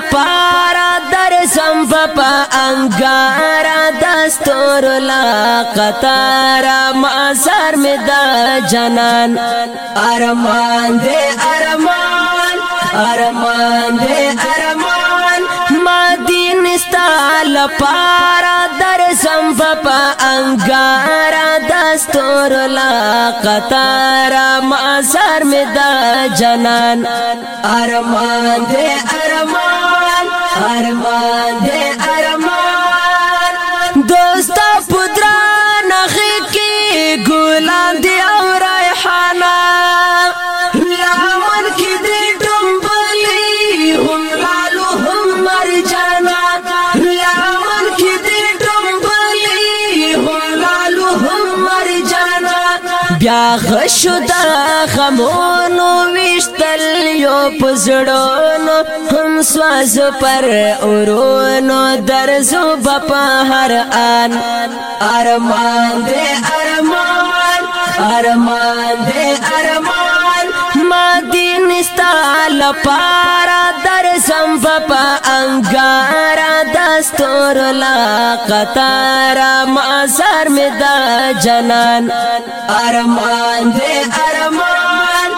پارا در سم پپا انگارا دستور لا قطارا مزار میں دا جنان ارمان دے ارمان ارمان دے ارمان مدین استال پارا در سم پپا انگارا دستور لا قطار مازر می د جنان ارمان دې ارمان ارمان دې بیا غشو دا غمونو وشتل یو پزړونو هم سواز پر اورونو درزو بپا هر آن ارمان دې ارمان ارمان دې ارمان ما دین ستا لپاره درزم بپا انګان دستور لا قطار مازر می دا جنان ارمان دے ارمان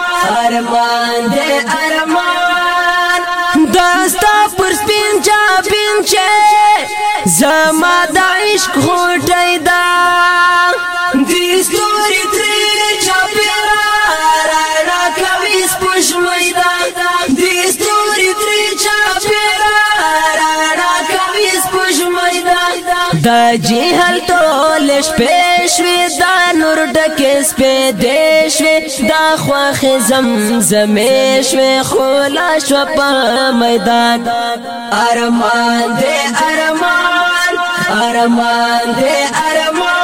ارمان دے ارمان دستا پر سپین چا پین چه زما دا عشق خون دا جهل تولش پېښوي دا نور ډکې سپې دیشوي دا خواخ زم زمې شوي خولا شو په میدان ارمان دې ارمان ارمان دې ارمان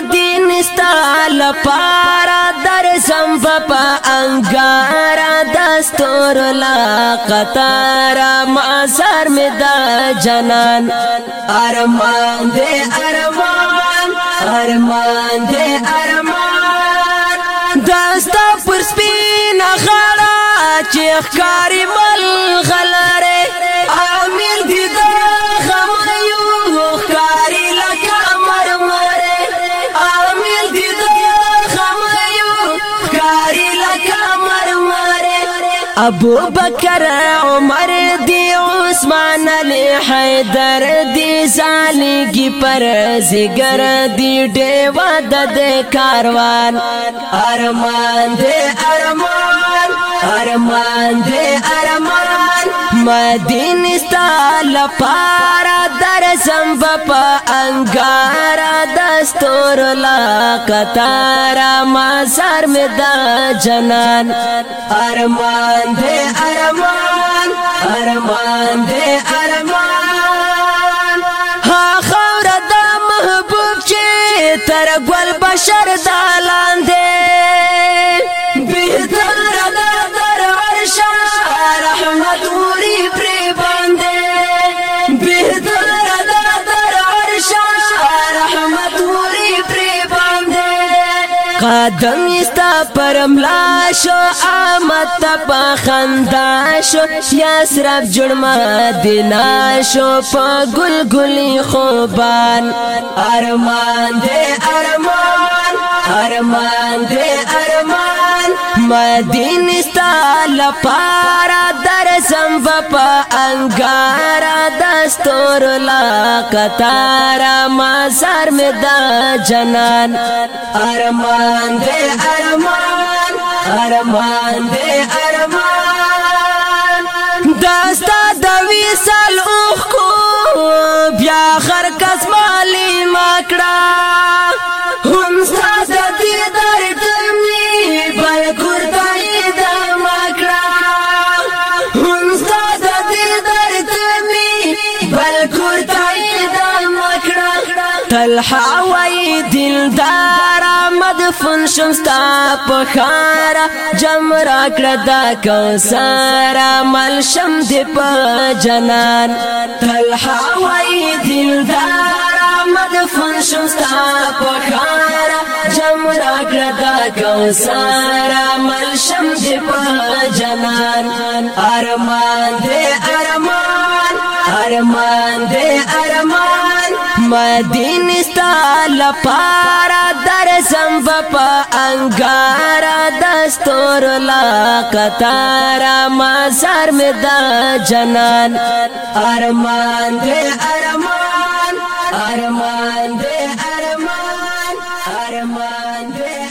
دین استال پارا در سم پپا انګارا دستور لا قطارا ما سر می دا جنان ارمان دې ارمان ارمان دې ارمان دستا پر سپین غړا چې ښکاری مل غلره ابو بکر عمر دی عثمان علی حیدر دی زالگی پر زگر دی ڈیوا دد کاروان ارمان دے ارمان ارمان دے ارمان مدینستا لپارا زم په انګار دستور لا قطار ما سر می د جنان ارمان دې ارمان ارمان دې قدم استا پرملا شو آمد تا پا خندا شو یاسرب جڑما دینا شو پا گل گلی خوبان ارمان دے ارمان ارمان دے ارمان مدین استا لپارا سم په انګار دستور لا قطار ما سر مې دا جنان ارمان دې ارمان تلحا وای دلدار مدفن شمستا پخارا جم را کړه دا کوثر مل شم دی په جنان تلحا وای دلدار مدفن شمستا پخارا جم را کړه دا کوثر مل شم دی په جنان ارمان دې ارمان ارمان دې ارمان مدین ستا لپارا در زنب پا انگارا دستور لاکتارا مازار می دا جنان ارمان دے ارمان ارمان دے ارمان ارمان دے